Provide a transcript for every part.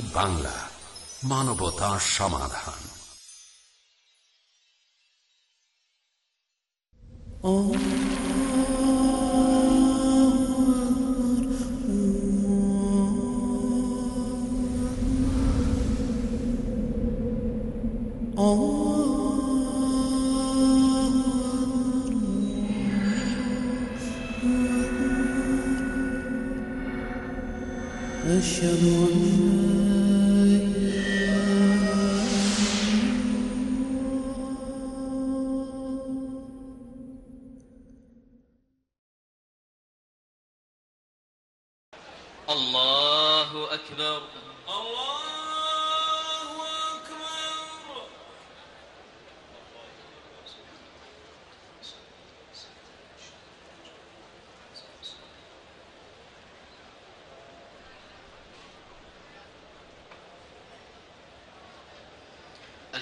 বাংলা মানবতা সমাধান। Oh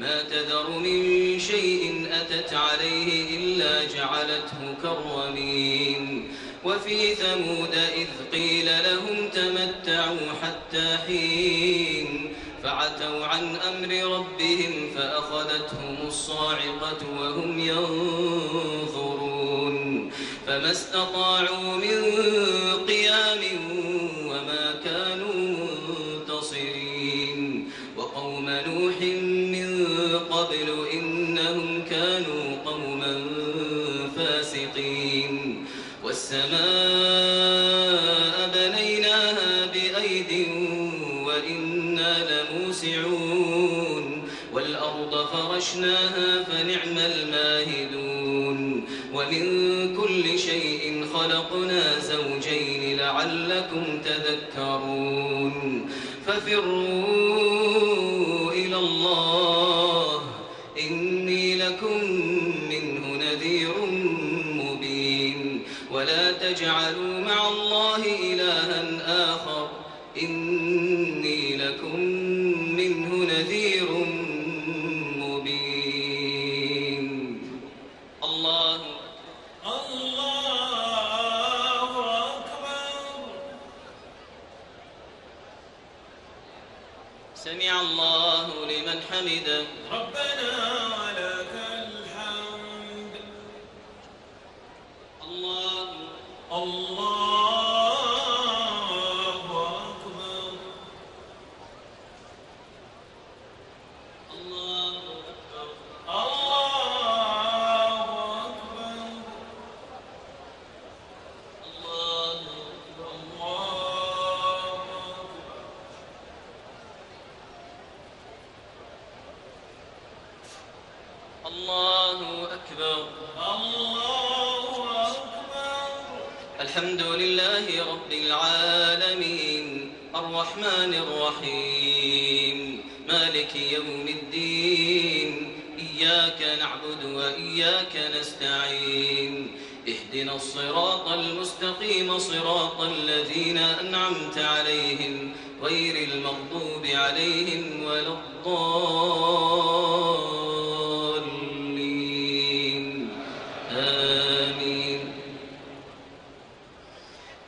ما تذر من شيء أتت عليه إلا جعلته كالرميم وفي ثمود إذ قيل لهم تمتعوا حتى حين فعتوا عن أمر ربهم فأخذتهم الصاعقة وهم ينظرون. فما استطاعوا من قيام والسماء بنيناها بأيد وإنا لموسعون. والأرض فرشناها فنعم الماهدون. ومن كل شيء خلقنا زوجين لعلكم تذكرون. ففروا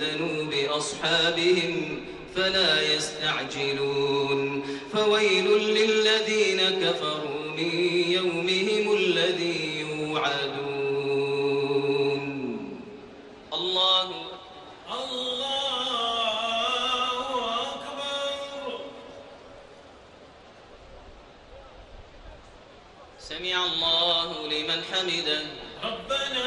ذنوب أصحابهم فلا يستعجلون. فويل للذين كفروا من يومهم الذي يوعدون. الله الله أكبر. سمع الله لمن حمده. ربنا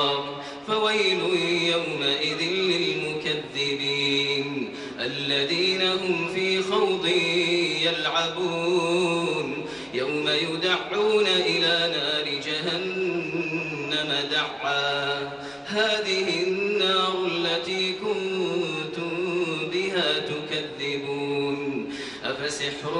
خوض يلعبون. يوم يدعون إلى نار جهنم دعا. هذه النار التي كنتم بها تكذبون. أفسحر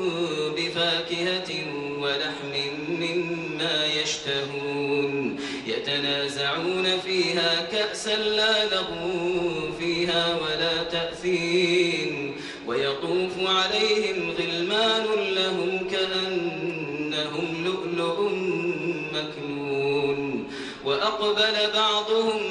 يشتهون. يتنازعون فيها كأسا لا لغو فيها ولا تأثيم. ويطوف عليهم غلمان لهم كأنهم لؤلؤ مكنون. وأقبل بعضهم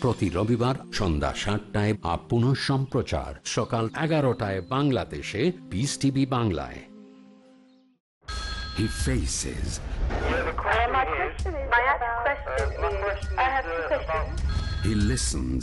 প্রতি রবিবার সন্ধ্যা সাতটায় আপন সম্প্রচার সকাল এগারোটায় বাংলাদেশে পিস টিভি বাংলায় He faces. My question is, my question is, I have a question. He listens.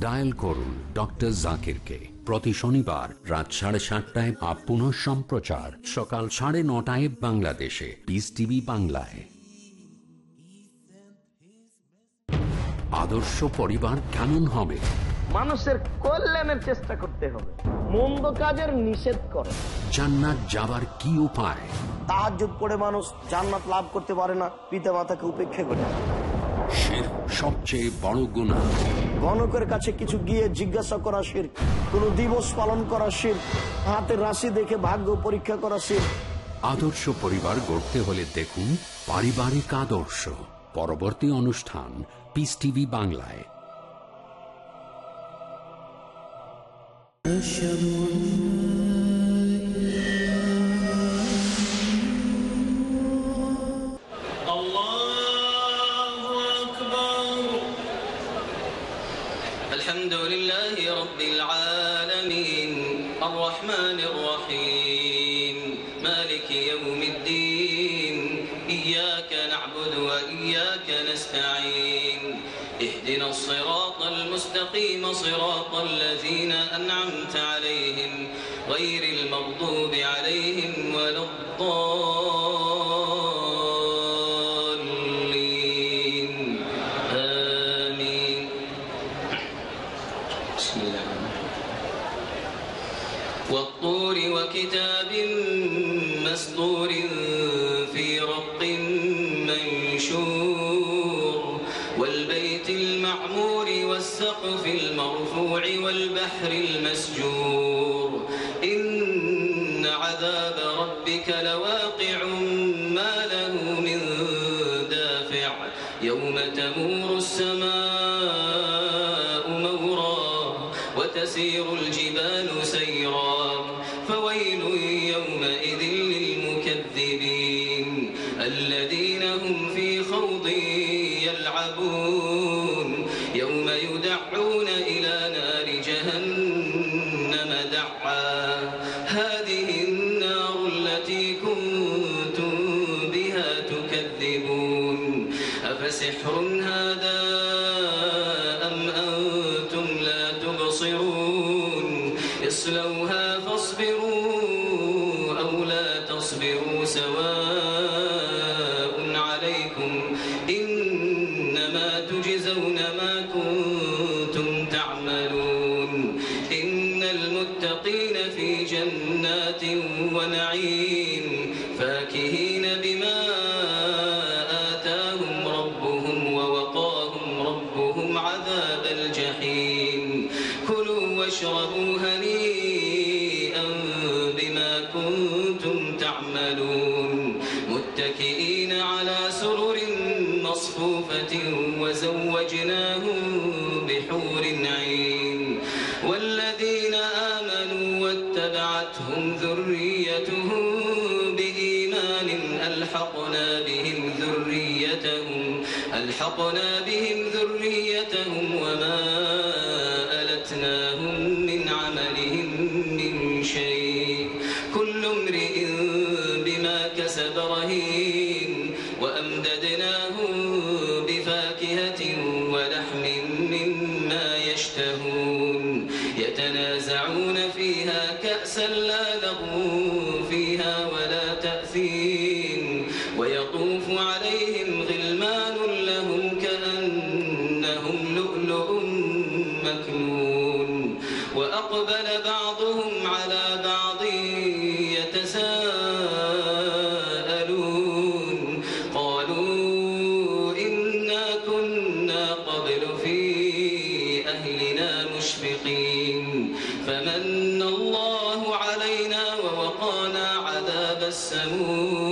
dial করুন ডক্টর জাকিরকে প্রতি শনিবার রাত সাড়ে সাতটায় আপ পুনঃ সম্প্রচার সকাল সাড়ে নটায় বাংলাদেশে। পিস টিভি বাংলায়। আদর্শ পরিবার কেমন হবে? মানুষের কল্যাণের চেষ্টা করতে হবে। মন্দ কাজের নিষেধ করে। জান্নাত যাবার কি উপায়? তাহাজ করে মানুষ জান্নাত লাভ করতে পারে না পিতা মাতাকে উপেক্ষা করে। শির সবচেয়ে বড় গুণা গণকের কাছে কিছু গিয়ে জিজ্ঞাসা করা শির কোন দিবস পালন করা শির হাতের রাশি দেখে ভাগ্য পরীক্ষা করা শির আদর্শ পরিবার গড়তে হলে দেখুন পারিবারিক আদর্শ পরবর্তী অনুষ্ঠান পিস টিভি বাংলায় أشهد الله الصراط المستقيم صراط الذين أنعمت عليهم غير المغضوب عليهم ولا الضالين. آمين. بسم الله. والطور وكتاب مسطور والسقف المرفوع والبحر المسجور سحر هذا ألحقنا بهم ذريتهم ألحقنا بهم ذريتهم السموم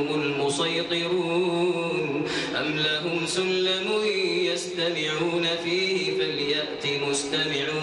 هم المسيطرون أم لهم سلم يستمعون فيه فليأت مستمعون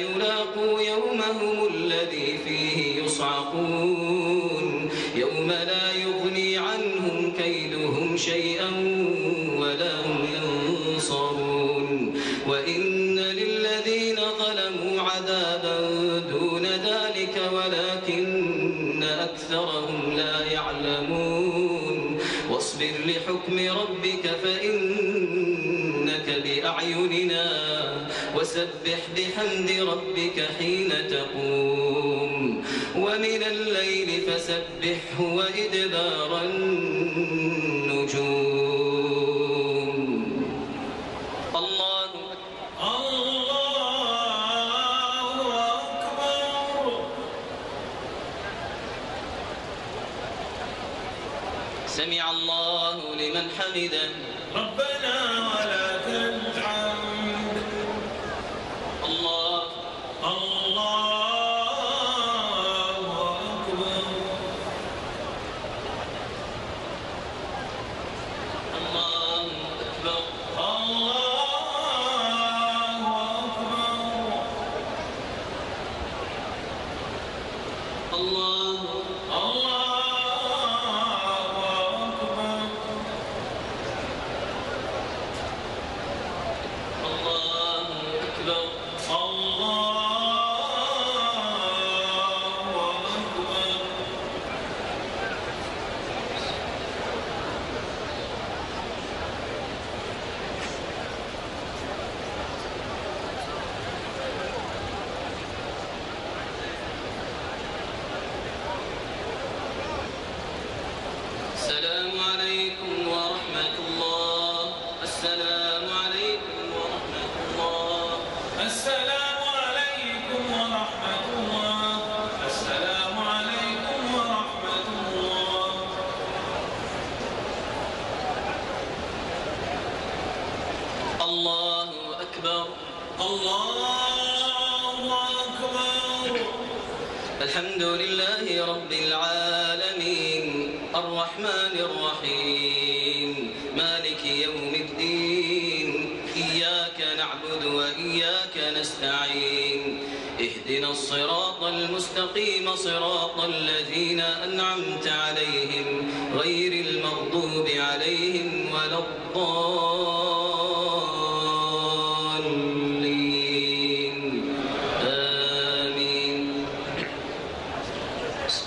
يلاقون بحمد ربك حين تقوم ومن الليل فسبحه وإدبار النار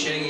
sharing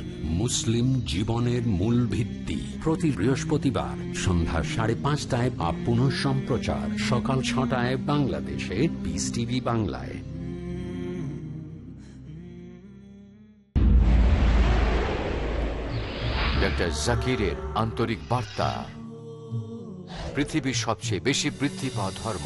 মুসলিম জীবনের মূল ভিত্তি। প্রতি বৃহস্পতিবার সন্ধ্যা সাড়ে পাঁচটায় বা পুনঃ সম্প্রচার। সকাল ছটায় বাংলাদেশে পিস টিভি বাংলায়। ডক্টর জাকিরের আন্তরিক বার্তা। পৃথিবীর সবচেয়ে বেশি বৃদ্ধি পাওয়া ধর্ম।